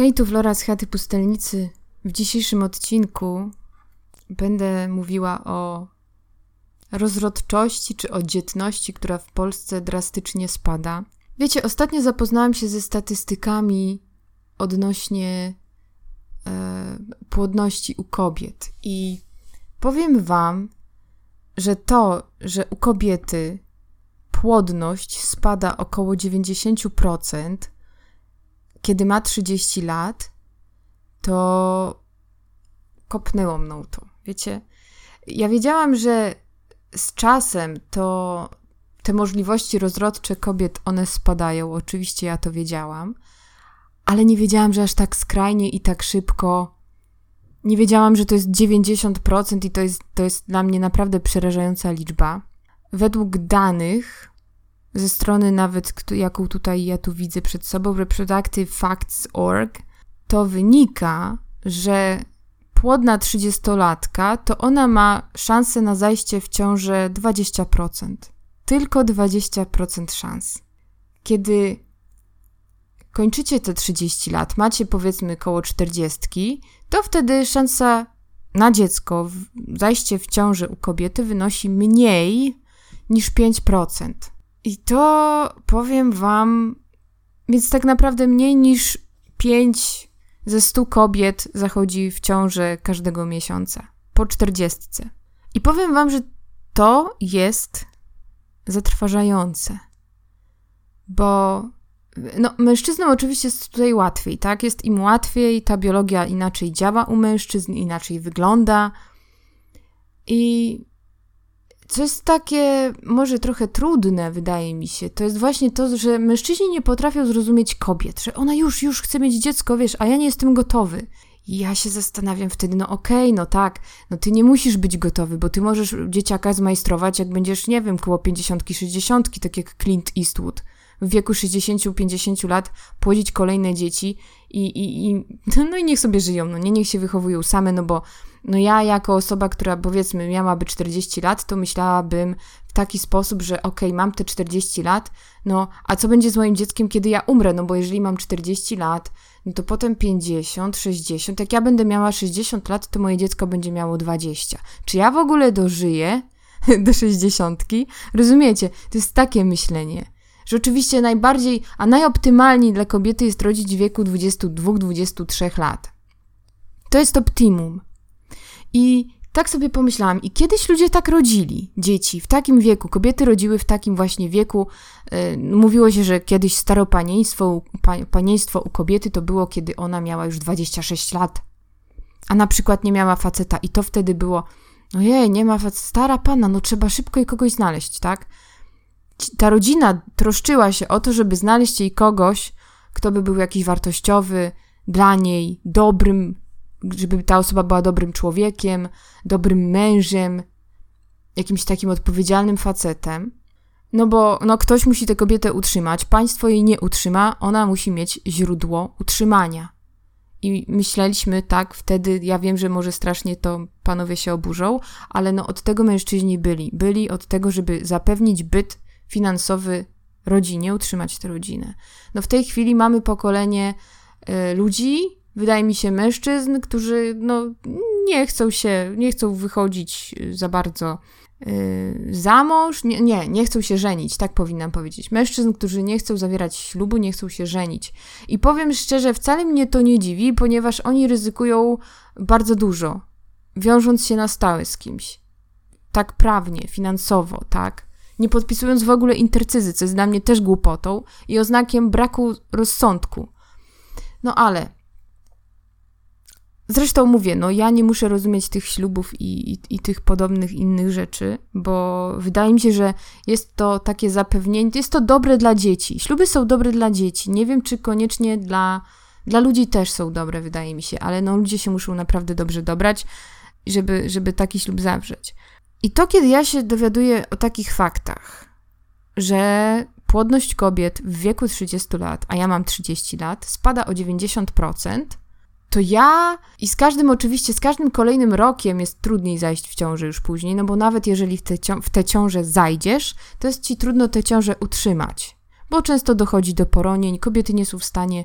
Hej, tu Flora z chaty pustelnicy. W dzisiejszym odcinku będę mówiła o rozrodczości czy o dzietności, która w Polsce drastycznie spada. Wiecie, ostatnio zapoznałam się ze statystykami odnośnie e, płodności u kobiet i powiem Wam, że to, że u kobiety płodność spada około 90%, kiedy ma 30 lat, to kopnęło mną to. Wiecie, ja wiedziałam, że z czasem to te możliwości rozrodcze kobiet, one spadają. Oczywiście ja to wiedziałam, ale nie wiedziałam, że aż tak skrajnie i tak szybko. Nie wiedziałam, że to jest 90% i to jest, to jest dla mnie naprawdę przerażająca liczba. Według danych ze strony nawet, jaką tutaj ja tu widzę przed sobą, reproductivefacts.org, to wynika, że płodna 30-latka, to ona ma szansę na zajście w ciążę 20%. Tylko 20% szans. Kiedy kończycie te 30 lat, macie powiedzmy koło 40, to wtedy szansa na dziecko, zajście w ciążę u kobiety wynosi mniej niż 5%. I to powiem Wam, więc tak naprawdę mniej niż 5 ze 100 kobiet zachodzi w ciążę każdego miesiąca, po 40. I powiem Wam, że to jest zatrważające, bo no, mężczyznom oczywiście jest tutaj łatwiej, tak? Jest im łatwiej, ta biologia inaczej działa u mężczyzn, inaczej wygląda. I co jest takie może trochę trudne, wydaje mi się, to jest właśnie to, że mężczyźni nie potrafią zrozumieć kobiet, że ona już, już chce mieć dziecko, wiesz, a ja nie jestem gotowy. I ja się zastanawiam wtedy, no okej, okay, no tak, no ty nie musisz być gotowy, bo ty możesz dzieciaka zmajstrować, jak będziesz, nie wiem, koło 50, 60, tak jak Clint Eastwood. W wieku 60-50 lat płodzić kolejne dzieci i, i, i, no i niech sobie żyją, no nie, niech się wychowują same, no bo no ja jako osoba, która powiedzmy miałaby 40 lat, to myślałabym w taki sposób, że okej, okay, mam te 40 lat, no a co będzie z moim dzieckiem, kiedy ja umrę? No bo jeżeli mam 40 lat, no to potem 50, 60, jak ja będę miała 60 lat, to moje dziecko będzie miało 20. Czy ja w ogóle dożyję do 60? Rozumiecie? To jest takie myślenie. Że oczywiście najbardziej, a najoptymalniej dla kobiety jest rodzić w wieku 22-23 lat. To jest optimum. I tak sobie pomyślałam, i kiedyś ludzie tak rodzili, dzieci w takim wieku, kobiety rodziły w takim właśnie wieku. Yy, mówiło się, że kiedyś staropanieństwo, pa, panieństwo u kobiety to było, kiedy ona miała już 26 lat, a na przykład nie miała faceta, i to wtedy było, no jej, nie ma faceta, stara pana, no trzeba szybko jej kogoś znaleźć, tak? Ta rodzina troszczyła się o to, żeby znaleźć jej kogoś, kto by był jakiś wartościowy dla niej, dobrym, żeby ta osoba była dobrym człowiekiem, dobrym mężem, jakimś takim odpowiedzialnym facetem. No bo no, ktoś musi tę kobietę utrzymać, państwo jej nie utrzyma, ona musi mieć źródło utrzymania. I myśleliśmy tak wtedy, ja wiem, że może strasznie to panowie się oburzą, ale no od tego mężczyźni byli. Byli od tego, żeby zapewnić byt finansowy rodzinie, utrzymać tę rodzinę. No w tej chwili mamy pokolenie y, ludzi, wydaje mi się, mężczyzn, którzy no, nie chcą się, nie chcą wychodzić y, za bardzo yy, za mąż, nie, nie, nie chcą się żenić, tak powinnam powiedzieć. Mężczyzn, którzy nie chcą zawierać ślubu, nie chcą się żenić. I powiem szczerze, wcale mnie to nie dziwi, ponieważ oni ryzykują bardzo dużo, wiążąc się na stałe z kimś. Tak prawnie, finansowo, tak? Nie podpisując w ogóle intercyzy, co jest dla mnie też głupotą i oznakiem braku rozsądku. No ale Zresztą mówię, no ja nie muszę rozumieć tych ślubów i, i, i, tych podobnych innych rzeczy, bo wydaje mi się, że jest to takie zapewnienie, jest to dobre dla dzieci. Śluby są dobre dla dzieci. Nie wiem, czy koniecznie dla, dla ludzi też są dobre, wydaje mi się, ale no ludzie się muszą naprawdę dobrze dobrać, żeby, żeby taki ślub zawrzeć. I to, kiedy ja się dowiaduję o takich faktach, że płodność kobiet w wieku 30 lat, a ja mam 30 lat, spada o 90%, to ja i z każdym oczywiście, z każdym kolejnym rokiem jest trudniej zajść w ciążę już później, no bo nawet jeżeli w, te, w tę ciążę zajdziesz, to jest ci trudno tę ciążę utrzymać, bo często dochodzi do poronień, kobiety nie są w stanie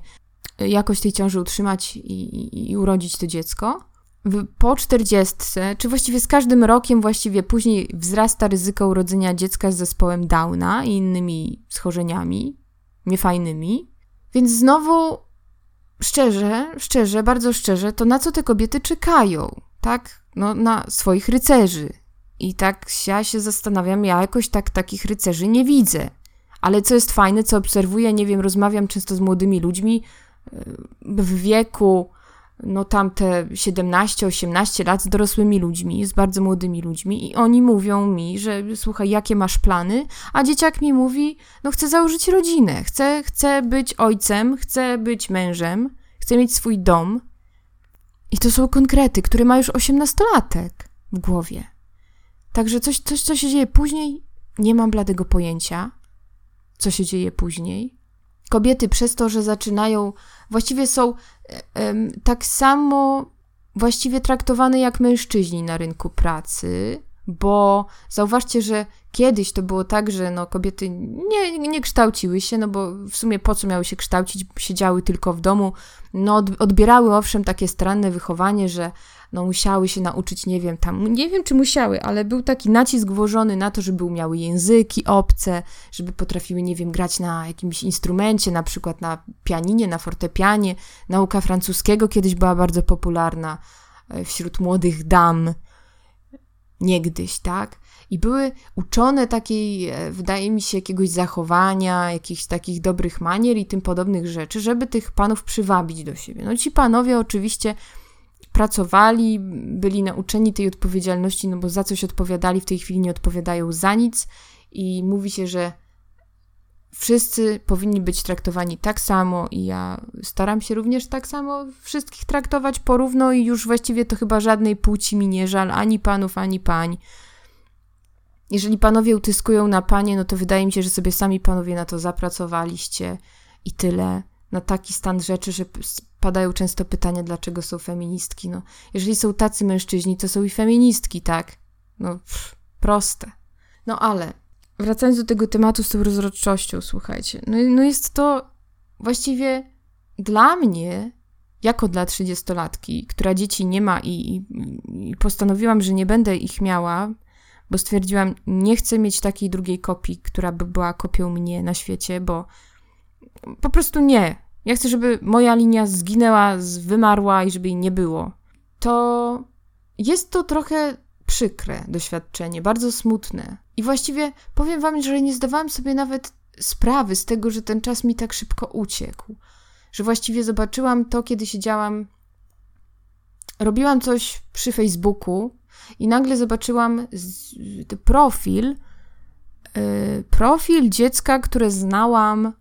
jakość tej ciąży utrzymać i, i, i urodzić to dziecko. W, po czterdziestce, czy właściwie z każdym rokiem, właściwie później wzrasta ryzyko urodzenia dziecka z zespołem Downa i innymi schorzeniami niefajnymi. Więc znowu, szczerze, szczerze, bardzo szczerze, to na co te kobiety czekają, tak? No, na swoich rycerzy. I tak ja się zastanawiam, ja jakoś tak takich rycerzy nie widzę. Ale co jest fajne, co obserwuję, nie wiem, rozmawiam często z młodymi ludźmi e, w wieku, no tamte 17-18 lat z dorosłymi ludźmi, z bardzo młodymi ludźmi i oni mówią mi, że słuchaj, jakie masz plany, a dzieciak mi mówi, no chcę założyć rodzinę, chcę, chcę być ojcem, chcę być mężem, chcę mieć swój dom. I to są konkrety, które ma już 18-latek w głowie. Także coś, coś, co się dzieje później, nie mam bladego pojęcia, co się dzieje później. Kobiety przez to, że zaczynają, właściwie są tak samo właściwie traktowane jak mężczyźni na rynku pracy, bo zauważcie, że kiedyś to było tak, że no, kobiety nie, nie kształciły się, no bo w sumie po co miały się kształcić, siedziały tylko w domu, no odbierały owszem takie stranne wychowanie, że no musiały się nauczyć, nie wiem, tam, nie wiem czy musiały, ale był taki nacisk włożony na to, żeby umiały języki obce, żeby potrafiły, nie wiem, grać na jakimś instrumencie, na przykład na pianinie, na fortepianie. Nauka francuskiego kiedyś była bardzo popularna e, wśród młodych dam, niegdyś, tak? I były uczone takiej, e, wydaje mi się, jakiegoś zachowania, jakichś takich dobrych manier i tym podobnych rzeczy, żeby tych panów przywabić do siebie. No ci panowie oczywiście pracowali, byli nauczeni tej odpowiedzialności, no bo za coś odpowiadali, w tej chwili nie odpowiadają za nic i mówi się, że wszyscy powinni być traktowani tak samo i ja staram się również tak samo wszystkich traktować porówno i już właściwie to chyba żadnej płci mi nie żal, ani panów, ani pań. Jeżeli panowie utyskują na panie, no to wydaje mi się, że sobie sami panowie na to zapracowaliście i tyle. Na taki stan rzeczy, że padają często pytania, dlaczego są feministki. No, jeżeli są tacy mężczyźni, to są i feministki, tak? No, pff, proste. No ale wracając do tego tematu z tą rozrodczością, słuchajcie, no, no jest to właściwie dla mnie, jako dla trzydziestolatki, która dzieci nie ma i, i, i postanowiłam, że nie będę ich miała, bo stwierdziłam, nie chcę mieć takiej drugiej kopii, która by była kopią mnie na świecie, bo po prostu nie. Ja chcę, żeby moja linia zginęła, wymarła i żeby jej nie było. To jest to trochę przykre doświadczenie, bardzo smutne. I właściwie powiem wam, że nie zdawałam sobie nawet sprawy z tego, że ten czas mi tak szybko uciekł. Że właściwie zobaczyłam to, kiedy siedziałam, robiłam coś przy Facebooku i nagle zobaczyłam profil, yy, profil dziecka, które znałam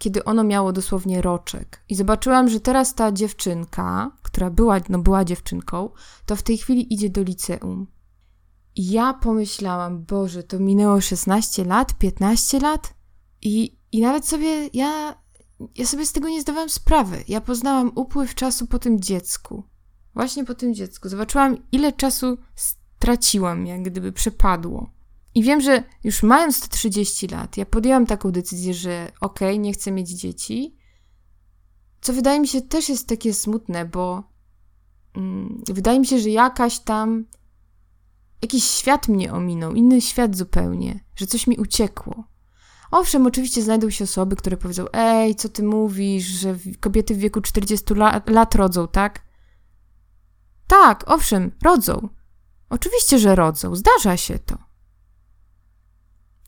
kiedy ono miało dosłownie roczek. I zobaczyłam, że teraz ta dziewczynka, która była, no była dziewczynką, to w tej chwili idzie do liceum. I ja pomyślałam, Boże, to minęło 16 lat, 15 lat i, i nawet sobie, ja, ja sobie z tego nie zdawałam sprawy. Ja poznałam upływ czasu po tym dziecku. Właśnie po tym dziecku. Zobaczyłam, ile czasu straciłam, jak gdyby przepadło. I wiem, że już mając te 30 lat, ja podjęłam taką decyzję, że okej, okay, nie chcę mieć dzieci. Co wydaje mi się też jest takie smutne, bo mm, wydaje mi się, że jakaś tam. Jakiś świat mnie ominął, inny świat zupełnie, że coś mi uciekło. Owszem, oczywiście znajdą się osoby, które powiedzą: Ej, co ty mówisz, że kobiety w wieku 40 lat, lat rodzą, tak? Tak, owszem, rodzą. Oczywiście, że rodzą, zdarza się to.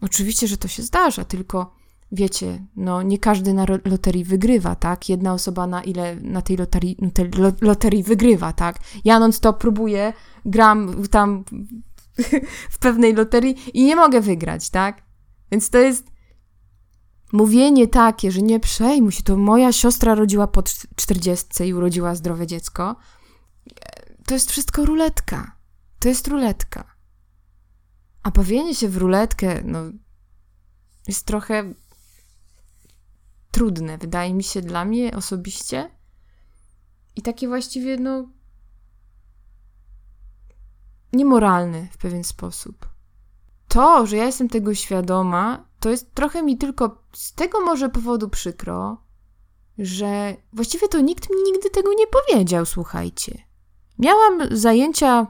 Oczywiście, że to się zdarza, tylko wiecie, no nie każdy na loterii wygrywa, tak? Jedna osoba na ile na tej loterii, tej loterii wygrywa, tak? Ja non stop próbuję, gram tam w pewnej loterii i nie mogę wygrać, tak? Więc to jest mówienie takie, że nie przejmuj się, to moja siostra rodziła po czterdziestce i urodziła zdrowe dziecko. To jest wszystko ruletka. To jest ruletka. A bawienie się w ruletkę, no, jest trochę trudne, wydaje mi się, dla mnie osobiście. I takie właściwie, no, niemoralne w pewien sposób. To, że ja jestem tego świadoma, to jest trochę mi tylko z tego może powodu przykro, że właściwie to nikt mi nigdy tego nie powiedział, słuchajcie. Miałam zajęcia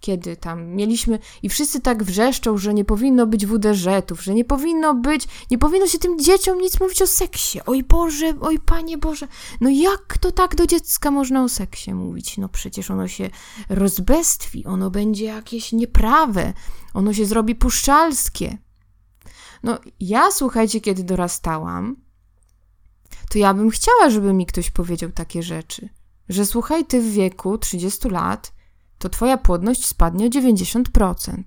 kiedy tam mieliśmy i wszyscy tak wrzeszczą, że nie powinno być WDŻ-ów, że nie powinno być, nie powinno się tym dzieciom nic mówić o seksie. Oj Boże, oj Panie Boże, no jak to tak do dziecka można o seksie mówić? No przecież ono się rozbestwi, ono będzie jakieś nieprawe, ono się zrobi puszczalskie. No ja, słuchajcie, kiedy dorastałam, to ja bym chciała, żeby mi ktoś powiedział takie rzeczy. Że słuchaj, ty w wieku 30 lat to twoja płodność spadnie o 90%.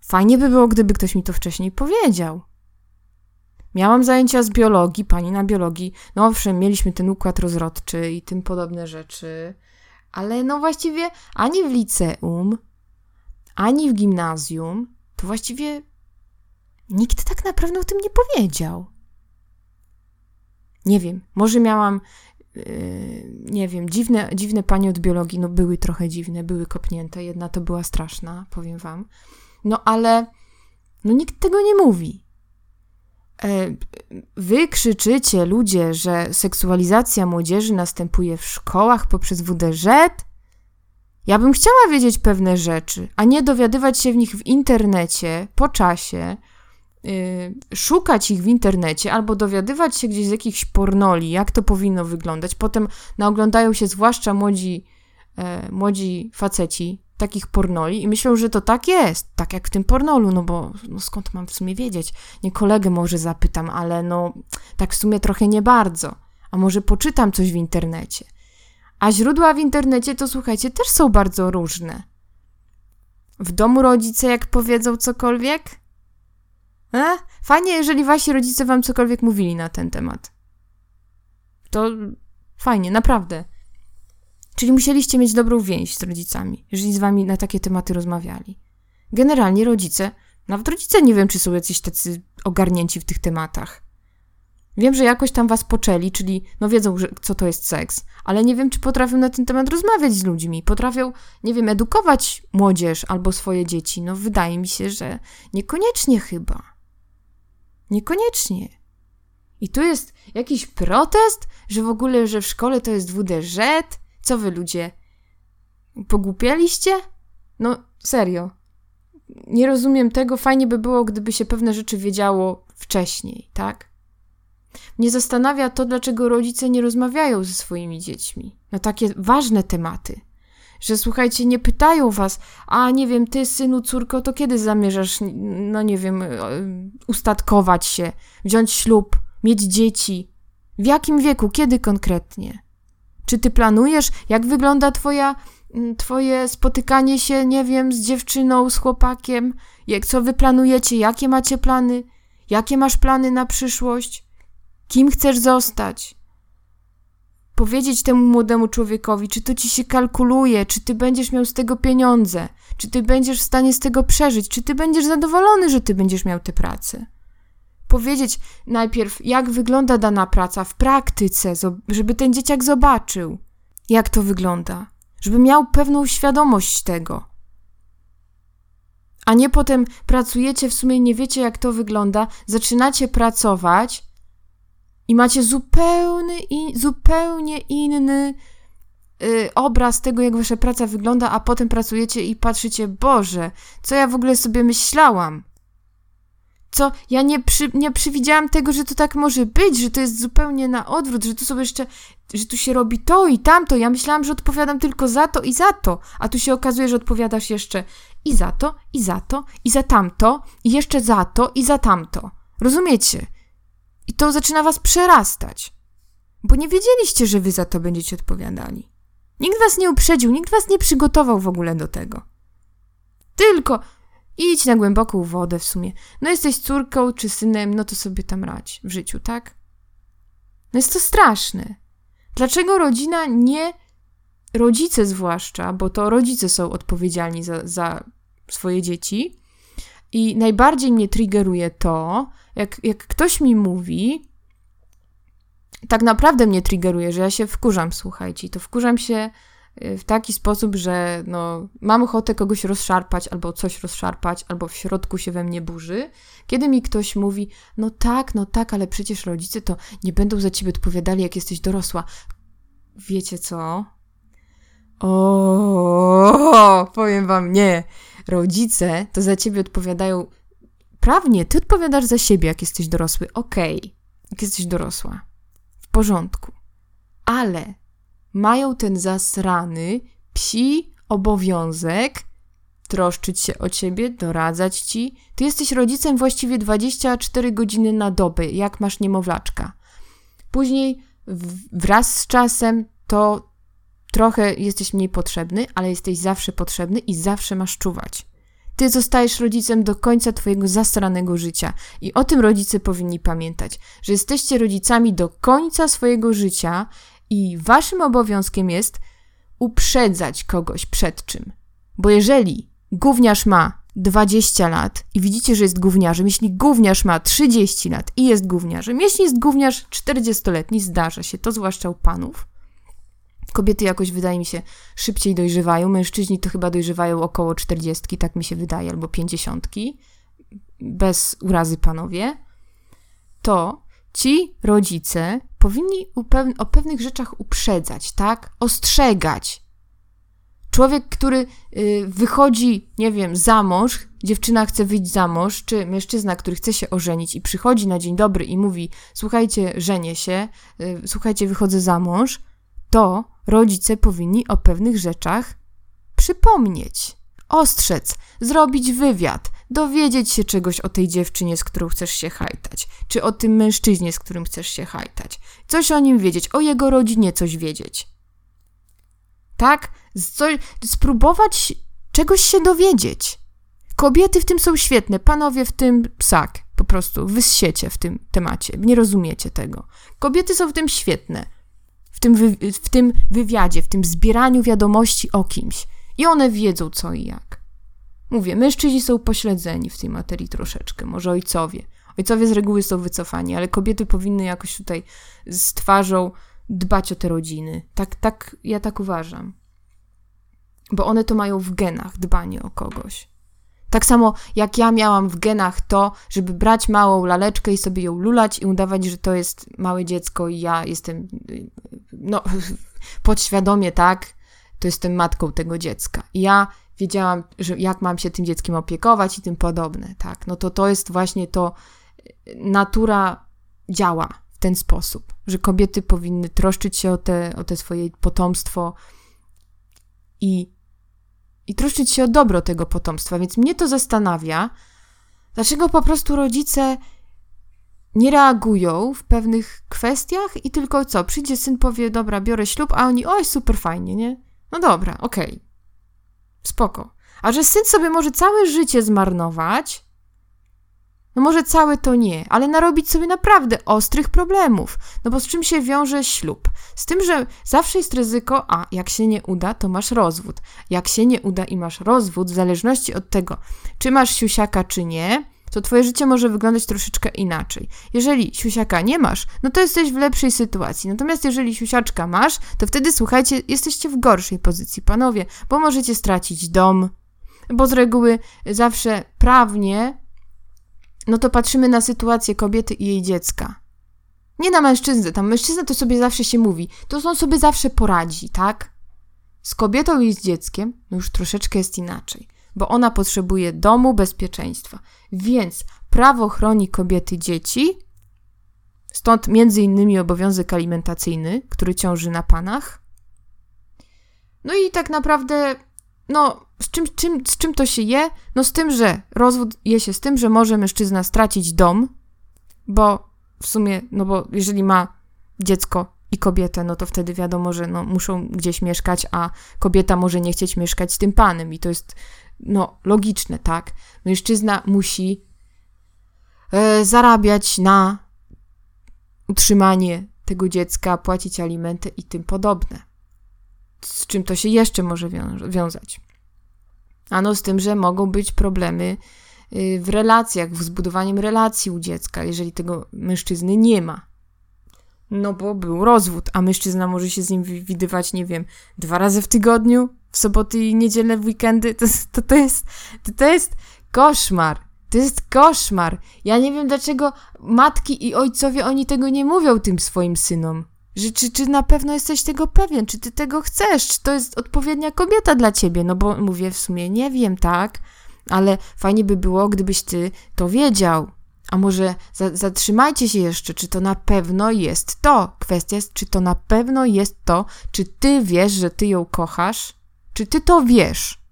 Fajnie by było, gdyby ktoś mi to wcześniej powiedział. Miałam zajęcia z biologii, pani na biologii. No owszem, mieliśmy ten układ rozrodczy i tym podobne rzeczy, ale no właściwie ani w liceum, ani w gimnazjum, to właściwie nikt tak naprawdę o tym nie powiedział. Nie wiem, może miałam nie wiem, dziwne, dziwne panie od biologii, no były trochę dziwne, były kopnięte, jedna to była straszna, powiem wam. No ale no nikt tego nie mówi. E, wy krzyczycie, ludzie, że seksualizacja młodzieży następuje w szkołach poprzez WDŻ? Ja bym chciała wiedzieć pewne rzeczy, a nie dowiadywać się w nich w internecie po czasie, Y, szukać ich w internecie albo dowiadywać się gdzieś z jakichś pornoli, jak to powinno wyglądać. Potem naoglądają się zwłaszcza młodzi, e, młodzi faceci takich pornoli i myślą, że to tak jest, tak jak w tym pornolu, no bo no skąd mam w sumie wiedzieć? Nie kolegę może zapytam, ale no tak w sumie trochę nie bardzo. A może poczytam coś w internecie. A źródła w internecie to słuchajcie, też są bardzo różne. W domu rodzice, jak powiedzą cokolwiek, E? Fajnie, jeżeli wasi rodzice wam cokolwiek mówili na ten temat. To fajnie, naprawdę. Czyli musieliście mieć dobrą więź z rodzicami, jeżeli z wami na takie tematy rozmawiali. Generalnie rodzice, nawet rodzice nie wiem, czy są jacyś tacy ogarnięci w tych tematach. Wiem, że jakoś tam was poczęli, czyli no wiedzą, że, co to jest seks, ale nie wiem, czy potrafią na ten temat rozmawiać z ludźmi. Potrafią, nie wiem, edukować młodzież albo swoje dzieci. No wydaje mi się, że niekoniecznie chyba. Niekoniecznie. I tu jest jakiś protest, że w ogóle, że w szkole to jest WDŻ? Co wy ludzie? Pogłupialiście? No, serio. Nie rozumiem tego. Fajnie by było, gdyby się pewne rzeczy wiedziało wcześniej, tak? Mnie zastanawia to, dlaczego rodzice nie rozmawiają ze swoimi dziećmi na takie ważne tematy że słuchajcie, nie pytają was, a nie wiem, ty synu, córko, to kiedy zamierzasz, no nie wiem, e, ustatkować się, wziąć ślub, mieć dzieci? W jakim wieku, kiedy konkretnie? Czy ty planujesz, jak wygląda twoja, twoje spotykanie się, nie wiem, z dziewczyną, z chłopakiem? Jak, co wy planujecie, jakie macie plany? Jakie masz plany na przyszłość? Kim chcesz zostać? Powiedzieć temu młodemu człowiekowi, czy to ci się kalkuluje, czy ty będziesz miał z tego pieniądze, czy ty będziesz w stanie z tego przeżyć, czy ty będziesz zadowolony, że ty będziesz miał tę pracę. Powiedzieć najpierw, jak wygląda dana praca w praktyce, żeby ten dzieciak zobaczył, jak to wygląda, żeby miał pewną świadomość tego. A nie potem pracujecie, w sumie nie wiecie, jak to wygląda, zaczynacie pracować i macie zupełny, i, zupełnie inny y, obraz tego, jak wasza praca wygląda, a potem pracujecie i patrzycie, Boże, co ja w ogóle sobie myślałam? Co, ja nie, przy, nie przewidziałam tego, że to tak może być, że to jest zupełnie na odwrót, że tu sobie jeszcze, że tu się robi to i tamto. Ja myślałam, że odpowiadam tylko za to i za to, a tu się okazuje, że odpowiadasz jeszcze i za to, i za to, i za tamto, i jeszcze za to, i za tamto. Rozumiecie? I to zaczyna was przerastać, bo nie wiedzieliście, że wy za to będziecie odpowiadali. Nikt was nie uprzedził, nikt was nie przygotował w ogóle do tego. Tylko idź na głęboką wodę w sumie. No jesteś córką czy synem, no to sobie tam radź w życiu, tak? No jest to straszne. Dlaczego rodzina nie, rodzice zwłaszcza, bo to rodzice są odpowiedzialni za, za swoje dzieci, i najbardziej mnie triggeruje to, jak, jak ktoś mi mówi, tak naprawdę mnie triggeruje, że ja się wkurzam, słuchajcie, to wkurzam się y, w taki sposób, że no, mam ochotę kogoś rozszarpać, albo coś rozszarpać, albo w środku się we mnie burzy. Kiedy mi ktoś mówi, no tak, no tak, ale przecież rodzice to nie będą za ciebie odpowiadali, jak jesteś dorosła. Wiecie co? O, powiem wam, nie. Rodzice to za ciebie odpowiadają prawnie. Ty odpowiadasz za siebie, jak jesteś dorosły. Okej, okay. jak jesteś dorosła. W porządku. Ale mają ten zasrany psi obowiązek troszczyć się o ciebie, doradzać ci. Ty jesteś rodzicem właściwie 24 godziny na dobę, jak masz niemowlaczka. Później wraz z czasem to trochę jesteś mniej potrzebny, ale jesteś zawsze potrzebny i zawsze masz czuwać. Ty zostajesz rodzicem do końca twojego zasranego życia. I o tym rodzice powinni pamiętać, że jesteście rodzicami do końca swojego życia i waszym obowiązkiem jest uprzedzać kogoś przed czym. Bo jeżeli gówniarz ma 20 lat i widzicie, że jest gówniarzem, jeśli gówniarz ma 30 lat i jest gówniarzem, jeśli jest gówniarz 40-letni, zdarza się to, zwłaszcza u panów, Kobiety jakoś, wydaje mi się, szybciej dojrzewają. Mężczyźni to chyba dojrzewają około 40, tak mi się wydaje, albo 50. Bez urazy panowie. To ci rodzice powinni o pewnych rzeczach uprzedzać, tak? Ostrzegać. Człowiek, który y, wychodzi, nie wiem, za mąż, dziewczyna chce wyjść za mąż, czy mężczyzna, który chce się ożenić i przychodzi na dzień dobry i mówi: Słuchajcie, żenię się, y, słuchajcie, wychodzę za mąż, to rodzice powinni o pewnych rzeczach przypomnieć, ostrzec, zrobić wywiad, dowiedzieć się czegoś o tej dziewczynie, z którą chcesz się hajtać, czy o tym mężczyźnie, z którym chcesz się hajtać. Coś o nim wiedzieć, o jego rodzinie coś wiedzieć. Tak? spróbować czegoś się dowiedzieć. Kobiety w tym są świetne, panowie w tym psak. Po prostu wyssiecie w tym temacie. Nie rozumiecie tego. Kobiety są w tym świetne w tym, wy, w tym wywiadzie, w tym zbieraniu wiadomości o kimś. I one wiedzą co i jak. Mówię, mężczyźni są pośledzeni w tej materii troszeczkę, może ojcowie. Ojcowie z reguły są wycofani, ale kobiety powinny jakoś tutaj z twarzą dbać o te rodziny. Tak, tak, ja tak uważam. Bo one to mają w genach, dbanie o kogoś. Tak samo jak ja miałam w genach to, żeby brać małą laleczkę i sobie ją lulać i udawać, że to jest małe dziecko i ja jestem, no, podświadomie, tak, to jestem matką tego dziecka. I ja wiedziałam, że jak mam się tym dzieckiem opiekować i tym podobne, tak. No to to jest właśnie to, natura działa w ten sposób, że kobiety powinny troszczyć się o te, o te swoje potomstwo i i troszczyć się o dobro tego potomstwa. Więc mnie to zastanawia, dlaczego po prostu rodzice nie reagują w pewnych kwestiach i tylko co? Przyjdzie syn, powie, dobra, biorę ślub, a oni, oj, super fajnie, nie? No dobra, okej. Okay. Spoko. A że syn sobie może całe życie zmarnować, no może całe to nie, ale narobić sobie naprawdę ostrych problemów. No bo z czym się wiąże ślub? Z tym, że zawsze jest ryzyko, a jak się nie uda, to masz rozwód. Jak się nie uda i masz rozwód, w zależności od tego, czy masz siusiaka, czy nie, to twoje życie może wyglądać troszeczkę inaczej. Jeżeli siusiaka nie masz, no to jesteś w lepszej sytuacji. Natomiast jeżeli siusiaczka masz, to wtedy słuchajcie, jesteście w gorszej pozycji, panowie, bo możecie stracić dom, bo z reguły zawsze prawnie no to patrzymy na sytuację kobiety i jej dziecka. Nie na mężczyznę, tam mężczyzna to sobie zawsze się mówi, to on sobie zawsze poradzi, tak? Z kobietą i z dzieckiem, no już troszeczkę jest inaczej, bo ona potrzebuje domu, bezpieczeństwa. Więc prawo chroni kobiety dzieci, stąd między innymi obowiązek alimentacyjny, który ciąży na panach. No i tak naprawdę no, z czym, czym, z czym to się je? No z tym, że rozwód je się z tym, że może mężczyzna stracić dom, bo w sumie, no bo jeżeli ma dziecko i kobietę, no to wtedy wiadomo, że no, muszą gdzieś mieszkać, a kobieta może nie chcieć mieszkać z tym panem i to jest, no, logiczne, tak? Mężczyzna musi e, zarabiać na utrzymanie tego dziecka, płacić alimenty i tym podobne z czym to się jeszcze może wiązać? Ano z tym, że mogą być problemy y, w relacjach, w zbudowaniem relacji u dziecka, jeżeli tego mężczyzny nie ma. No bo był rozwód, a mężczyzna może się z nim widywać, nie wiem, dwa razy w tygodniu, w soboty i niedzielę, w weekendy. To, to, to, jest, to, to jest koszmar. To jest koszmar. Ja nie wiem, dlaczego matki i ojcowie oni tego nie mówią tym swoim synom. Że, czy, czy na pewno jesteś tego pewien? Czy ty tego chcesz? Czy to jest odpowiednia kobieta dla ciebie? No bo mówię w sumie, nie wiem, tak? Ale fajnie by było, gdybyś ty to wiedział. A może za, zatrzymajcie się jeszcze, czy to na pewno jest to? Kwestia jest, czy to na pewno jest to, czy ty wiesz, że ty ją kochasz? Czy ty to wiesz?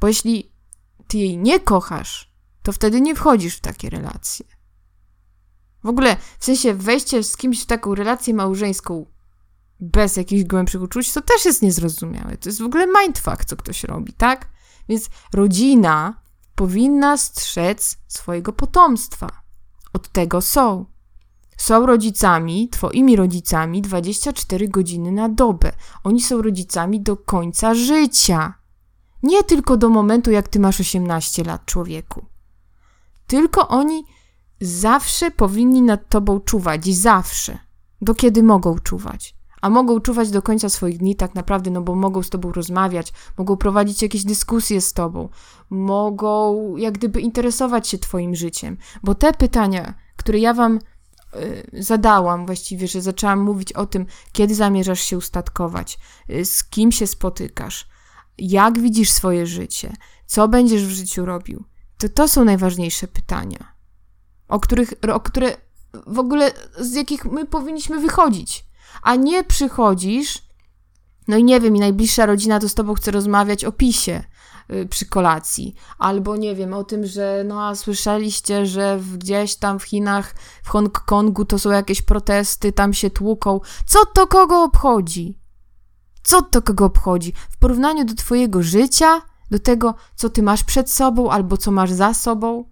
Bo jeśli ty jej nie kochasz, to wtedy nie wchodzisz w takie relacje. W ogóle, w sensie wejście z kimś w taką relację małżeńską bez jakichś głębszych uczuć, to też jest niezrozumiałe. To jest w ogóle mindfuck, co ktoś robi, tak? Więc rodzina powinna strzec swojego potomstwa. Od tego są. Są rodzicami, twoimi rodzicami 24 godziny na dobę. Oni są rodzicami do końca życia. Nie tylko do momentu, jak ty masz 18 lat, człowieku. Tylko oni zawsze powinni nad tobą czuwać, zawsze. Do kiedy mogą czuwać. A mogą czuwać do końca swoich dni, tak naprawdę, no bo mogą z tobą rozmawiać, mogą prowadzić jakieś dyskusje z tobą, mogą jak gdyby interesować się twoim życiem. Bo te pytania, które ja wam y, zadałam właściwie, że zaczęłam mówić o tym, kiedy zamierzasz się ustatkować, y, z kim się spotykasz, jak widzisz swoje życie, co będziesz w życiu robił, to to są najważniejsze pytania, o, których, o które w ogóle z jakich my powinniśmy wychodzić, a nie przychodzisz, no i nie wiem, i najbliższa rodzina to z tobą chce rozmawiać o pisie y, przy kolacji, albo nie wiem, o tym, że no a słyszeliście, że gdzieś tam w Chinach, w Hongkongu to są jakieś protesty, tam się tłuką. Co to kogo obchodzi? Co to kogo obchodzi? W porównaniu do Twojego życia, do tego, co Ty masz przed sobą albo co masz za sobą,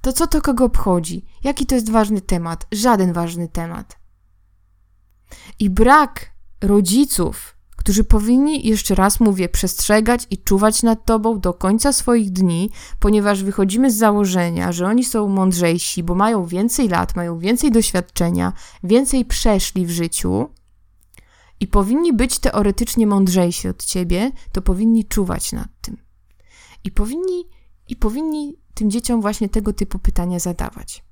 to co to kogo obchodzi? Jaki to jest ważny temat? Żaden ważny temat. I brak rodziców, którzy powinni, jeszcze raz mówię, przestrzegać i czuwać nad tobą do końca swoich dni, ponieważ wychodzimy z założenia, że oni są mądrzejsi, bo mają więcej lat, mają więcej doświadczenia, więcej przeszli w życiu, i powinni być teoretycznie mądrzejsi od ciebie, to powinni czuwać nad tym. I powinni, i powinni tym dzieciom właśnie tego typu pytania zadawać.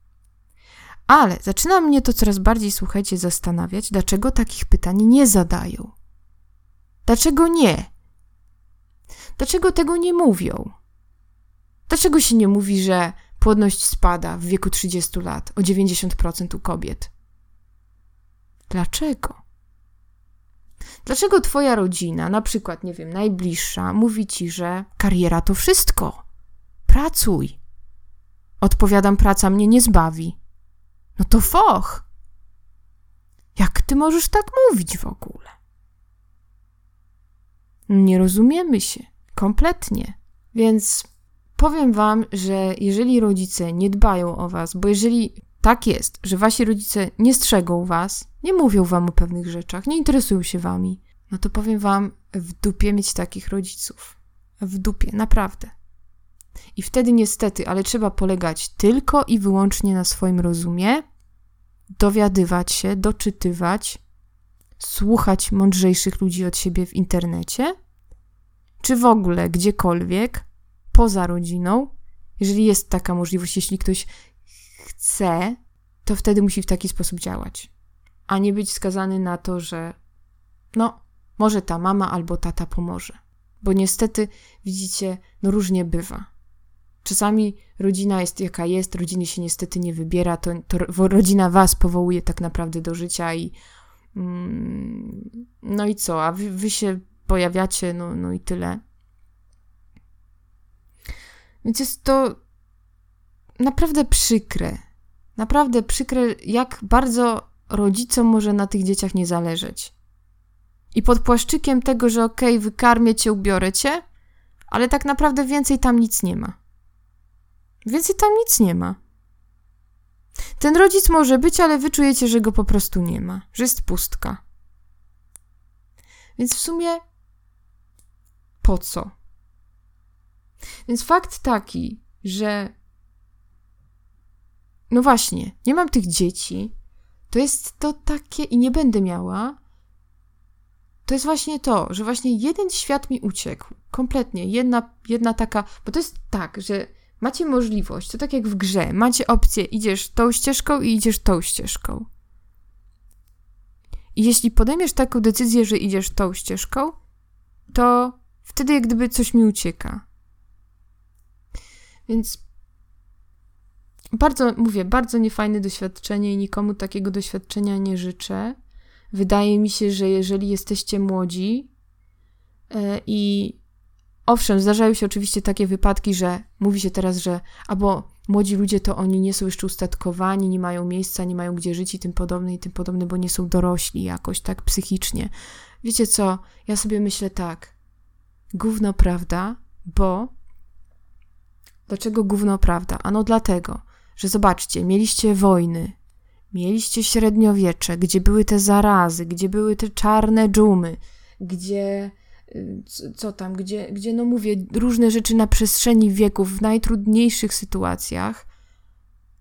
Ale zaczyna mnie to coraz bardziej, słuchajcie, zastanawiać, dlaczego takich pytań nie zadają. Dlaczego nie? Dlaczego tego nie mówią? Dlaczego się nie mówi, że płodność spada w wieku 30 lat o 90% u kobiet? Dlaczego? Dlaczego twoja rodzina, na przykład, nie wiem, najbliższa, mówi ci, że kariera to wszystko? Pracuj. Odpowiadam, praca mnie nie zbawi. No to foch. Jak ty możesz tak mówić w ogóle? Nie rozumiemy się kompletnie. Więc powiem wam, że jeżeli rodzice nie dbają o was, bo jeżeli tak jest, że wasi rodzice nie strzegą was, nie mówią wam o pewnych rzeczach, nie interesują się wami, no to powiem wam, w dupie mieć takich rodziców. W dupie, naprawdę. I wtedy niestety, ale trzeba polegać tylko i wyłącznie na swoim rozumie, dowiadywać się, doczytywać, słuchać mądrzejszych ludzi od siebie w internecie, czy w ogóle gdziekolwiek, poza rodziną, jeżeli jest taka możliwość, jeśli ktoś chce, to wtedy musi w taki sposób działać. A nie być skazany na to, że no, może ta mama albo tata pomoże. Bo niestety, widzicie, no różnie bywa. Czasami rodzina jest jaka jest, rodziny się niestety nie wybiera, to, to rodzina was powołuje tak naprawdę do życia i mm, no i co, a wy, wy się pojawiacie, no, no i tyle. Więc jest to naprawdę przykre. Naprawdę przykre, jak bardzo rodzicom może na tych dzieciach nie zależeć. I pod płaszczykiem tego, że okej, okay, wykarmię cię, ubiorę cię, ale tak naprawdę więcej tam nic nie ma. Więcej tam nic nie ma. Ten rodzic może być, ale wy czujecie, że go po prostu nie ma, że jest pustka. Więc w sumie po co? Więc fakt taki, że no właśnie, nie mam tych dzieci, to jest to takie, i nie będę miała, to jest właśnie to, że właśnie jeden świat mi uciekł. Kompletnie. Jedna, jedna taka, bo to jest tak, że macie możliwość, to tak jak w grze, macie opcję, idziesz tą ścieżką i idziesz tą ścieżką. I jeśli podejmiesz taką decyzję, że idziesz tą ścieżką, to wtedy jak gdyby coś mi ucieka. Więc bardzo, mówię, bardzo niefajne doświadczenie i nikomu takiego doświadczenia nie życzę. Wydaje mi się, że jeżeli jesteście młodzi e, i owszem, zdarzają się oczywiście takie wypadki, że mówi się teraz, że albo młodzi ludzie to oni nie są jeszcze ustatkowani, nie mają miejsca, nie mają gdzie żyć i tym podobne i tym podobne, bo nie są dorośli jakoś tak psychicznie. Wiecie co? Ja sobie myślę tak. Gówno prawda, bo dlaczego gówno prawda? Ano dlatego, że zobaczcie, mieliście wojny, mieliście średniowiecze, gdzie były te zarazy, gdzie były te czarne dżumy, gdzie co tam, gdzie, gdzie no mówię, różne rzeczy na przestrzeni wieków, w najtrudniejszych sytuacjach,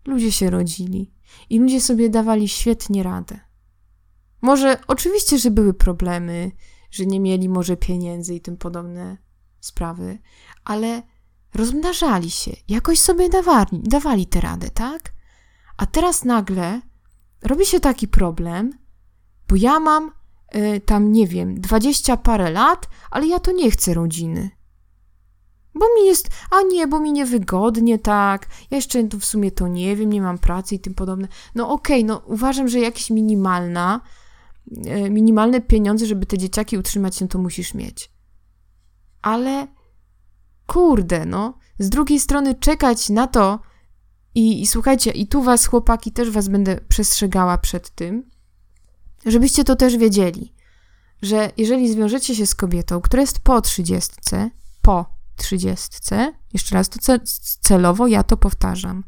ludzie się rodzili i ludzie sobie dawali świetnie radę. Może oczywiście, że były problemy, że nie mieli może pieniędzy i tym podobne sprawy, ale rozmnażali się, jakoś sobie dawali, dawali tę radę, tak? A teraz nagle robi się taki problem, bo ja mam y, tam, nie wiem, dwadzieścia parę lat, ale ja to nie chcę rodziny. Bo mi jest, a nie, bo mi niewygodnie, tak, ja jeszcze w sumie to nie wiem, nie mam pracy i tym podobne. No okej, okay, no uważam, że jakaś minimalna, y, minimalne pieniądze, żeby te dzieciaki utrzymać się, to musisz mieć. Ale kurde, no, z drugiej strony czekać na to, i, I słuchajcie, i tu was, chłopaki, też was będę przestrzegała przed tym, żebyście to też wiedzieli, że jeżeli zwiążecie się z kobietą, która jest po trzydziestce, po trzydziestce, jeszcze raz to celowo, ja to powtarzam,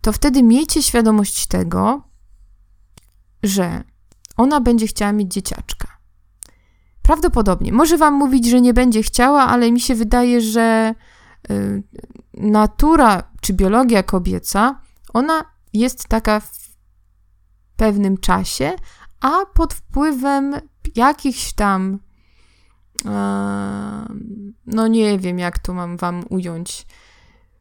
to wtedy miejcie świadomość tego, że ona będzie chciała mieć dzieciaczka. Prawdopodobnie. Może wam mówić, że nie będzie chciała, ale mi się wydaje, że y, natura czy biologia kobieca, ona jest taka w pewnym czasie, a pod wpływem jakichś tam, no nie wiem, jak to mam wam ująć.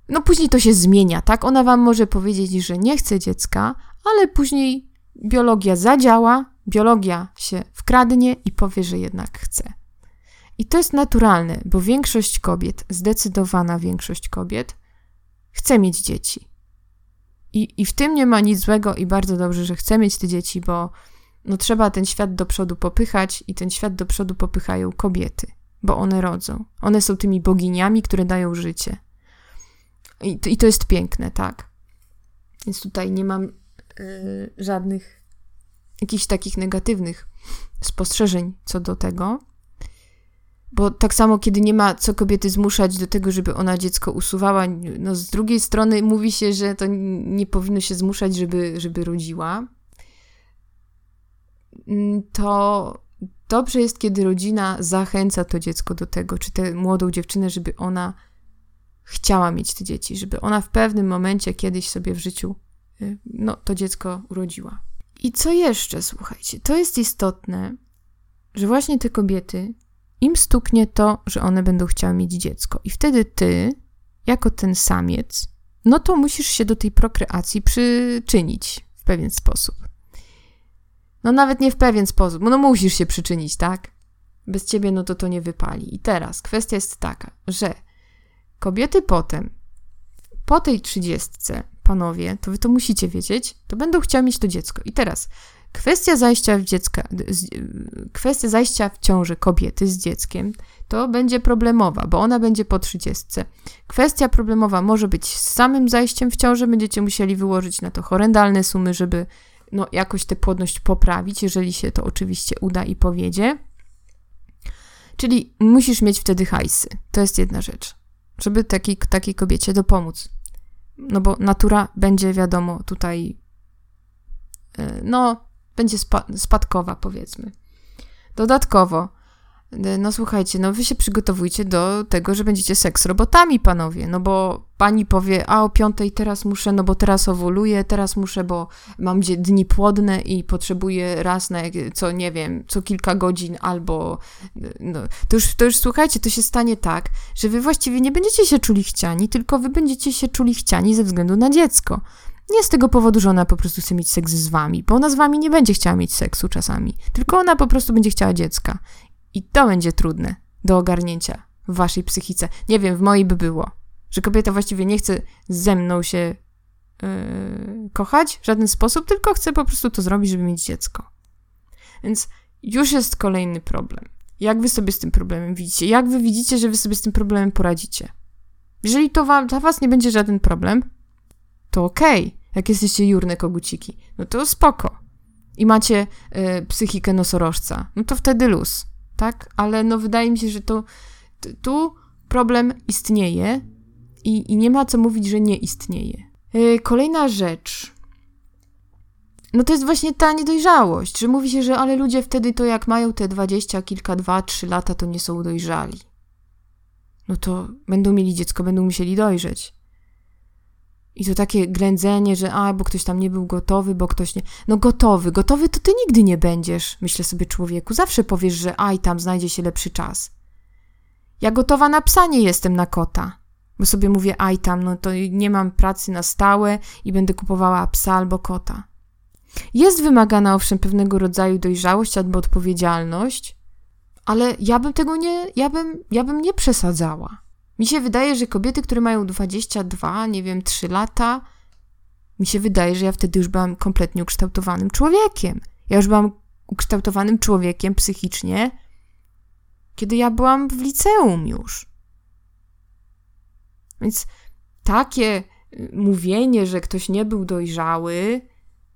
No później to się zmienia, tak? Ona wam może powiedzieć, że nie chce dziecka, ale później biologia zadziała, biologia się wkradnie i powie, że jednak chce. I to jest naturalne, bo większość kobiet, zdecydowana większość kobiet, chce mieć dzieci. I, I w tym nie ma nic złego i bardzo dobrze, że chce mieć te dzieci, bo no trzeba ten świat do przodu popychać i ten świat do przodu popychają kobiety, bo one rodzą. One są tymi boginiami, które dają życie. I to, i to jest piękne, tak. Więc tutaj nie mam yy, żadnych jakichś takich negatywnych spostrzeżeń co do tego. Bo tak samo, kiedy nie ma co kobiety zmuszać do tego, żeby ona dziecko usuwała, no z drugiej strony mówi się, że to nie powinno się zmuszać, żeby, żeby rodziła. Mm, to dobrze jest, kiedy rodzina zachęca to dziecko do tego, czy tę młodą dziewczynę, żeby ona chciała mieć te dzieci, żeby ona w pewnym momencie kiedyś sobie w życiu y, no, to dziecko urodziła. I co jeszcze, słuchajcie, to jest istotne, że właśnie te kobiety im stuknie to, że one będą chciały mieć dziecko. I wtedy ty, jako ten samiec, no to musisz się do tej prokreacji przyczynić w pewien sposób. No nawet nie w pewien sposób, no musisz się przyczynić, tak? Bez ciebie no to to nie wypali. I teraz kwestia jest taka, że kobiety potem, po tej trzydziestce, panowie, to wy to musicie wiedzieć, to będą chciały mieć to dziecko. I teraz Kwestia zajścia w dziecka, kwestia zajścia w ciąży kobiety z dzieckiem to będzie problemowa, bo ona będzie po trzydziestce. Kwestia problemowa może być z samym zajściem w ciąży, będziecie musieli wyłożyć na to horrendalne sumy, żeby no, jakoś tę płodność poprawić, jeżeli się to oczywiście uda i powiedzie. Czyli musisz mieć wtedy hajsy. To jest jedna rzecz, żeby takiej, takiej kobiecie dopomóc. No bo natura będzie, wiadomo, tutaj e, no, będzie spa spadkowa, powiedzmy. Dodatkowo, no słuchajcie, no wy się przygotowujcie do tego, że będziecie seks robotami, panowie, no bo pani powie, a o piątej teraz muszę, no bo teraz owoluję, teraz muszę, bo mam dni płodne i potrzebuję raz na, co nie wiem, co kilka godzin albo, no, to już, to już słuchajcie, to się stanie tak, że wy właściwie nie będziecie się czuli chciani, tylko wy będziecie się czuli chciani ze względu na dziecko. Nie z tego powodu, że ona po prostu chce mieć seks z wami, bo ona z wami nie będzie chciała mieć seksu czasami, tylko ona po prostu będzie chciała dziecka. I to będzie trudne do ogarnięcia w waszej psychice. Nie wiem, w mojej by było, że kobieta właściwie nie chce ze mną się yy, kochać w żaden sposób, tylko chce po prostu to zrobić, żeby mieć dziecko. Więc już jest kolejny problem. Jak wy sobie z tym problemem widzicie? Jak wy widzicie, że wy sobie z tym problemem poradzicie? Jeżeli to wam, dla was nie będzie żaden problem, to okej. Okay. Jak jesteście jurne koguciki, no to spoko. I macie y, psychikę nosorożca, no to wtedy luz tak? Ale no wydaje mi się, że to tu problem istnieje i, i nie ma co mówić, że nie istnieje. Yy, kolejna rzecz. No to jest właśnie ta niedojrzałość, że mówi się, że ale ludzie wtedy to jak mają te dwadzieścia, kilka, dwa, trzy lata, to nie są dojrzali. No to będą mieli dziecko, będą musieli dojrzeć. I to takie ględzenie, że a, bo ktoś tam nie był gotowy, bo ktoś nie. No gotowy, gotowy to ty nigdy nie będziesz, myślę sobie człowieku. Zawsze powiesz, że aj, tam znajdzie się lepszy czas. Ja gotowa na psa nie jestem na kota. Bo sobie mówię, aj tam, no to nie mam pracy na stałe i będę kupowała psa albo kota. Jest wymagana owszem pewnego rodzaju dojrzałość albo odpowiedzialność, ale ja bym tego nie, ja bym, ja bym nie przesadzała. Mi się wydaje, że kobiety, które mają 22, nie wiem, 3 lata, mi się wydaje, że ja wtedy już byłam kompletnie ukształtowanym człowiekiem. Ja już byłam ukształtowanym człowiekiem psychicznie, kiedy ja byłam w liceum już. Więc takie y, mówienie, że ktoś nie był dojrzały,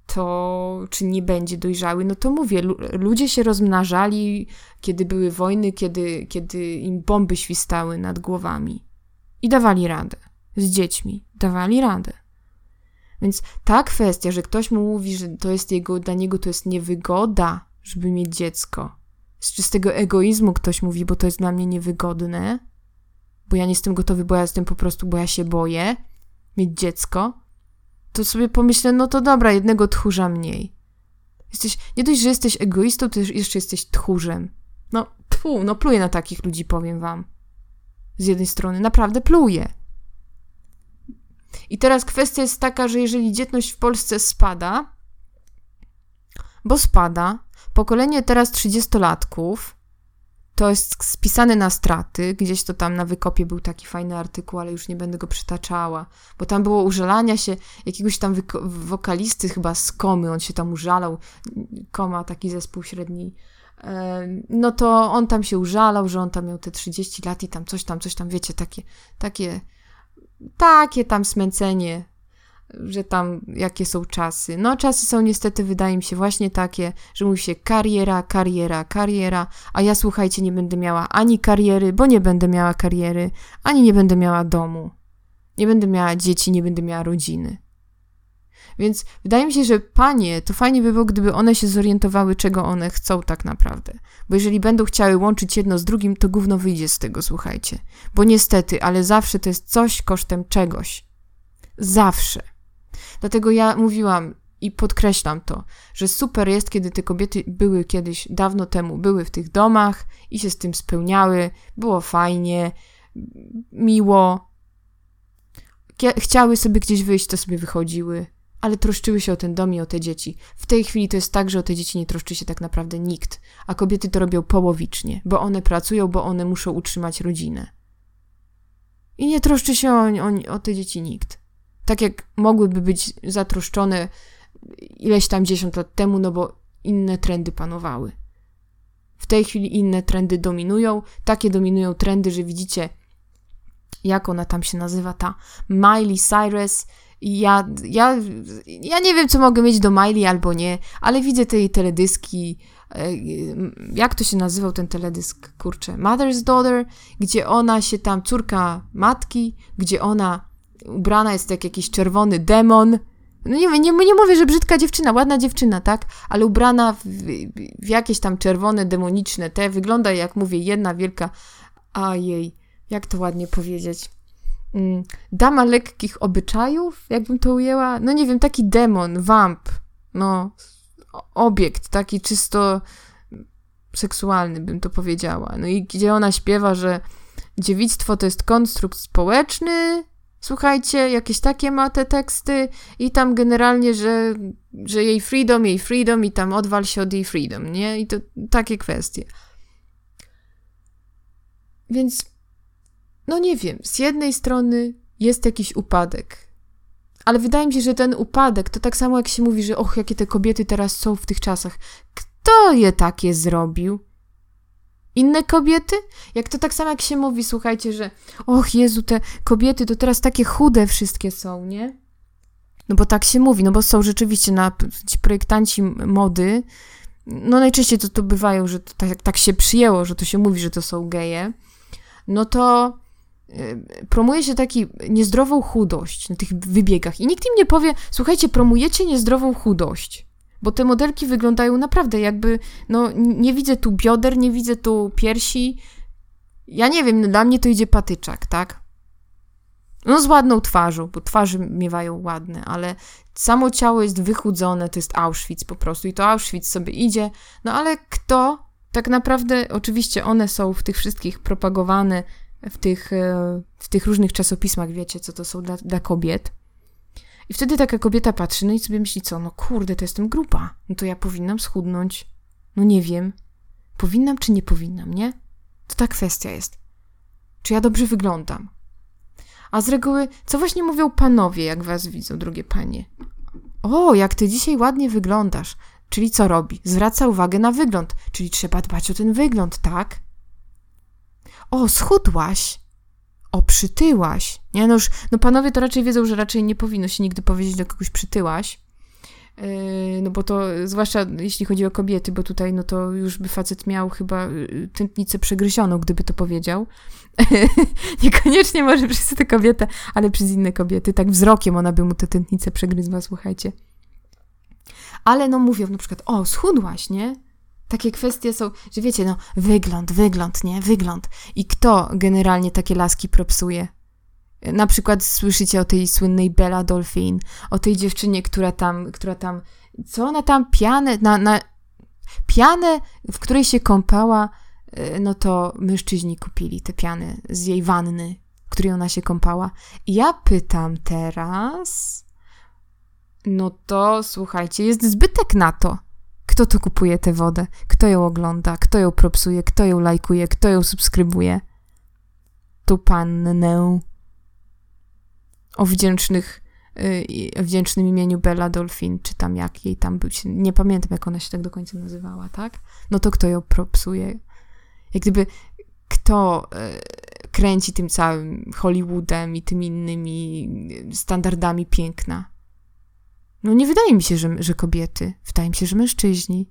to czy nie będzie dojrzały, no to mówię, ludzie się rozmnażali, kiedy były wojny, kiedy, kiedy im bomby świstały nad głowami. I dawali radę. Z dziećmi. Dawali radę. Więc ta kwestia, że ktoś mu mówi, że to jest jego, dla niego to jest niewygoda, żeby mieć dziecko. Z czystego egoizmu ktoś mówi, bo to jest dla mnie niewygodne, bo ja nie jestem gotowy, bo ja jestem po prostu, bo ja się boję mieć dziecko to sobie pomyślę, no to dobra, jednego tchórza mniej. Jesteś, nie dość, że jesteś egoistą, to jeszcze jesteś tchórzem. No, tfu, no pluję na takich ludzi, powiem wam. Z jednej strony, naprawdę pluję. I teraz kwestia jest taka, że jeżeli dzietność w Polsce spada, bo spada, pokolenie teraz trzydziestolatków to jest spisane na straty. Gdzieś to tam na wykopie był taki fajny artykuł, ale już nie będę go przytaczała, bo tam było użalania się jakiegoś tam wokalisty chyba z Komy, on się tam użalał, Koma, taki zespół średni. No to on tam się użalał, że on tam miał te 30 lat i tam coś tam, coś tam, wiecie, takie, takie, takie tam smęcenie że tam jakie są czasy. No, czasy są niestety, wydaje mi się, właśnie takie, że mówi się kariera, kariera, kariera, a ja słuchajcie, nie będę miała ani kariery, bo nie będę miała kariery, ani nie będę miała domu. Nie będę miała dzieci, nie będę miała rodziny. Więc wydaje mi się, że panie, to fajnie by było, gdyby one się zorientowały, czego one chcą tak naprawdę. Bo jeżeli będą chciały łączyć jedno z drugim, to gówno wyjdzie z tego, słuchajcie. Bo niestety, ale zawsze to jest coś kosztem czegoś. Zawsze. Dlatego ja mówiłam i podkreślam to, że super jest, kiedy te kobiety były kiedyś, dawno temu, były w tych domach i się z tym spełniały, było fajnie, miło. Chciały sobie gdzieś wyjść, to sobie wychodziły, ale troszczyły się o ten dom i o te dzieci. W tej chwili to jest tak, że o te dzieci nie troszczy się tak naprawdę nikt, a kobiety to robią połowicznie, bo one pracują, bo one muszą utrzymać rodzinę. I nie troszczy się o, o, o te dzieci nikt tak jak mogłyby być zatroszczone ileś tam dziesiąt lat temu, no bo inne trendy panowały. W tej chwili inne trendy dominują, takie dominują trendy, że widzicie, jak ona tam się nazywa, ta Miley Cyrus. Ja, ja, ja nie wiem, co mogę mieć do Miley albo nie, ale widzę te jej teledyski. E, jak to się nazywał ten teledysk? Kurczę, Mother's Daughter, gdzie ona się tam, córka matki, gdzie ona ubrana jest jak jakiś czerwony demon no nie, nie, nie mówię, że brzydka dziewczyna, ładna dziewczyna, tak? Ale ubrana w, w jakieś tam czerwone, demoniczne te, wygląda jak mówię, jedna wielka, a jej, jak to ładnie powiedzieć, mm, dama lekkich obyczajów, jakbym to ujęła, no nie wiem, taki demon, vamp, no, obiekt, taki czysto seksualny, bym to powiedziała. No i gdzie ona śpiewa, że dziewictwo to jest konstrukt społeczny, słuchajcie, jakieś takie ma te teksty i tam generalnie, że, że jej freedom, jej freedom i tam odwal się od jej freedom, nie? I to takie kwestie. Więc, no nie wiem, z jednej strony jest jakiś upadek, ale wydaje mi się, że ten upadek to tak samo jak się mówi, że och, jakie te kobiety teraz są w tych czasach. Kto je takie zrobił? Inne kobiety? Jak to tak samo jak się mówi, słuchajcie, że och Jezu, te kobiety to teraz takie chude wszystkie są, nie? No bo tak się mówi, no bo są rzeczywiście na, ci projektanci mody, no najczęściej to, to bywają, że to tak, tak się przyjęło, że to się mówi, że to są geje, no to y, promuje się taki niezdrową chudość na tych wybiegach. I nikt im nie powie, słuchajcie, promujecie niezdrową chudość. Bo te modelki wyglądają naprawdę jakby, no nie widzę tu bioder, nie widzę tu piersi. Ja nie wiem, dla mnie to idzie patyczak, tak? No z ładną twarzą, bo twarzy miewają ładne, ale samo ciało jest wychudzone, to jest Auschwitz po prostu i to Auschwitz sobie idzie. No ale kto tak naprawdę, oczywiście one są w tych wszystkich propagowane, w tych, e, w tych różnych czasopismach, wiecie, co to są dla, dla kobiet. I wtedy taka kobieta patrzy, no i sobie myśli, co, no kurde, to jestem grupa, no to ja powinnam schudnąć. No nie wiem, powinnam czy nie powinnam, nie? To ta kwestia jest. Czy ja dobrze wyglądam? A z reguły, co właśnie mówią panowie, jak was widzą, drugie panie? O, jak ty dzisiaj ładnie wyglądasz. Czyli co robi? Zwraca uwagę na wygląd, czyli trzeba dbać o ten wygląd, tak? O, schudłaś o, przytyłaś. Nie, no już, no panowie to raczej wiedzą, że raczej nie powinno się nigdy powiedzieć do kogoś przytyłaś. Yy, no bo to, zwłaszcza jeśli chodzi o kobiety, bo tutaj, no to już by facet miał chyba yy, tętnicę przegryzioną, gdyby to powiedział. Niekoniecznie może przez tę kobietę, ale przez inne kobiety. Tak wzrokiem ona by mu tę tętnicę przegryzła, słuchajcie. Ale no mówią na przykład, o, schudłaś, nie? Takie kwestie są, że wiecie, no, wygląd, wygląd, nie? Wygląd. I kto generalnie takie laski propsuje? Na przykład słyszycie o tej słynnej Bella Dolphin, o tej dziewczynie, która tam, która tam, co ona tam, pianę, na, na, pianę, w której się kąpała, e, no to mężczyźni kupili te piany z jej wanny, w której ona się kąpała. I ja pytam teraz, no to słuchajcie, jest zbytek na to. Kto to kupuje tę wodę? Kto ją ogląda? Kto ją propsuje? Kto ją lajkuje? Kto ją subskrybuje? Tu pannę o wdzięcznych yy, wdzięcznym imieniu Bella Dolphin, czy tam jak jej tam być, nie pamiętam jak ona się tak do końca nazywała, tak? No to kto ją propsuje? Jak gdyby kto yy, kręci tym całym Hollywoodem i tymi innymi standardami piękna? No nie wydaje mi się, że, że kobiety. Wydaje mi się, że mężczyźni.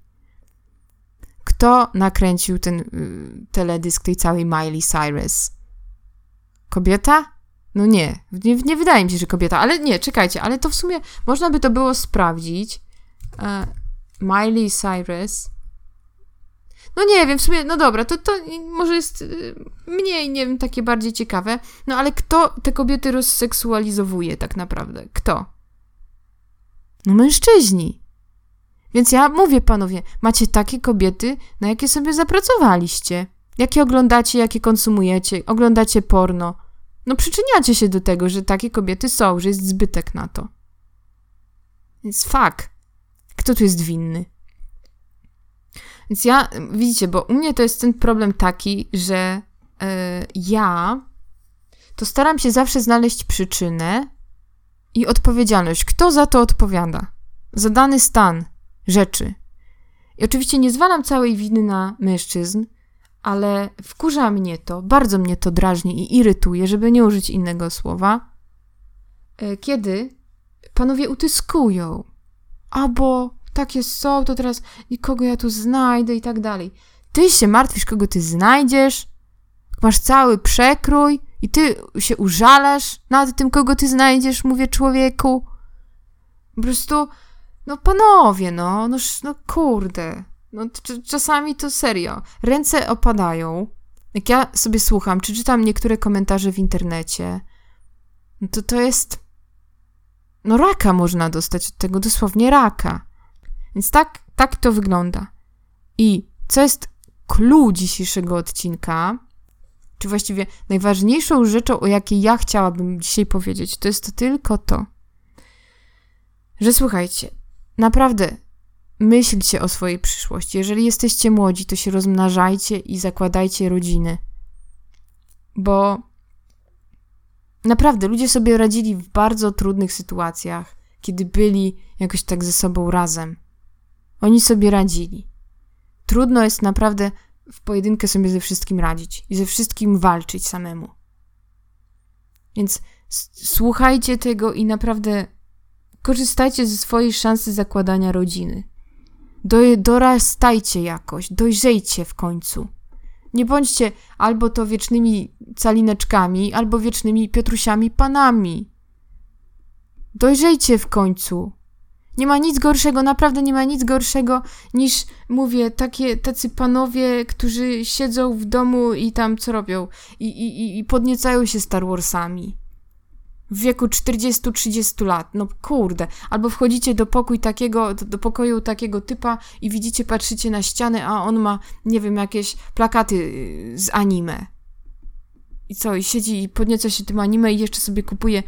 Kto nakręcił ten y, teledysk tej całej Miley Cyrus? Kobieta? No nie. nie. Nie wydaje mi się, że kobieta. Ale nie, czekajcie, ale to w sumie można by to było sprawdzić. E, Miley Cyrus. No nie wiem, w sumie, no dobra, to, to może jest y, mniej, nie wiem, takie bardziej ciekawe. No ale kto te kobiety rozseksualizowuje tak naprawdę? Kto? No mężczyźni. Więc ja mówię panowie, macie takie kobiety, na jakie sobie zapracowaliście. Jakie oglądacie, jakie konsumujecie, oglądacie porno. No przyczyniacie się do tego, że takie kobiety są, że jest zbytek na to. Więc fakt. Kto tu jest winny? Więc ja, widzicie, bo u mnie to jest ten problem taki, że yy, ja to staram się zawsze znaleźć przyczynę, i odpowiedzialność. Kto za to odpowiada? Za dany stan rzeczy. I oczywiście nie zwalam całej winy na mężczyzn, ale wkurza mnie to, bardzo mnie to drażni i irytuje, żeby nie użyć innego słowa, e, kiedy panowie utyskują. Albo takie są, to teraz nikogo ja tu znajdę i tak dalej. Ty się martwisz, kogo ty znajdziesz, masz cały przekrój, i ty się użalasz nad tym, kogo ty znajdziesz, mówię człowieku. Po prostu, no panowie, no, no, no kurde. No czasami to serio. Ręce opadają. Jak ja sobie słucham, czy czytam niektóre komentarze w internecie, no to to jest. No raka można dostać od tego, dosłownie raka. Więc tak, tak to wygląda. I co jest clue dzisiejszego odcinka, czy właściwie najważniejszą rzeczą, o jakiej ja chciałabym dzisiaj powiedzieć, to jest tylko to, że słuchajcie, naprawdę myślcie o swojej przyszłości. Jeżeli jesteście młodzi, to się rozmnażajcie i zakładajcie rodziny. Bo naprawdę ludzie sobie radzili w bardzo trudnych sytuacjach, kiedy byli jakoś tak ze sobą razem. Oni sobie radzili. Trudno jest naprawdę w pojedynkę sobie ze wszystkim radzić i ze wszystkim walczyć samemu. Więc słuchajcie tego i naprawdę korzystajcie ze swojej szansy zakładania rodziny. Do, dorastajcie jakoś, dojrzejcie w końcu. Nie bądźcie albo to wiecznymi calineczkami, albo wiecznymi Piotrusiami panami. Dojrzejcie w końcu. Nie ma nic gorszego, naprawdę nie ma nic gorszego niż, mówię, takie, tacy panowie, którzy siedzą w domu i tam co robią? I, i, i podniecają się Star Warsami. W wieku 40-30 lat. No kurde. Albo wchodzicie do pokój takiego, do pokoju takiego typa i widzicie, patrzycie na ścianę, a on ma, nie wiem, jakieś plakaty y, z anime. I co, i siedzi i podnieca się tym anime i jeszcze sobie kupuje,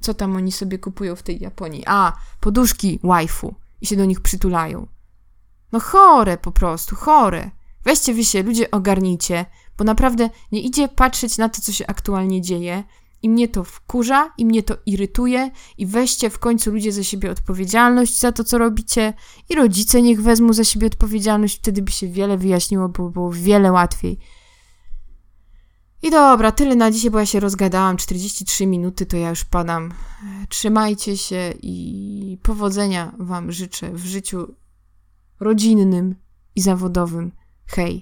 co tam oni sobie kupują w tej Japonii? A, poduszki waifu i się do nich przytulają. No chore po prostu, chore. Weźcie wy się, ludzie ogarnijcie, bo naprawdę nie idzie patrzeć na to, co się aktualnie dzieje. I mnie to wkurza, i mnie to irytuje, i weźcie w końcu ludzie za siebie odpowiedzialność za to, co robicie, i rodzice niech wezmą za siebie odpowiedzialność, wtedy by się wiele wyjaśniło, bo było wiele łatwiej. I dobra, tyle na dzisiaj, bo ja się rozgadałam. 43 minuty to ja już padam. Trzymajcie się i powodzenia Wam życzę w życiu rodzinnym i zawodowym. Hej!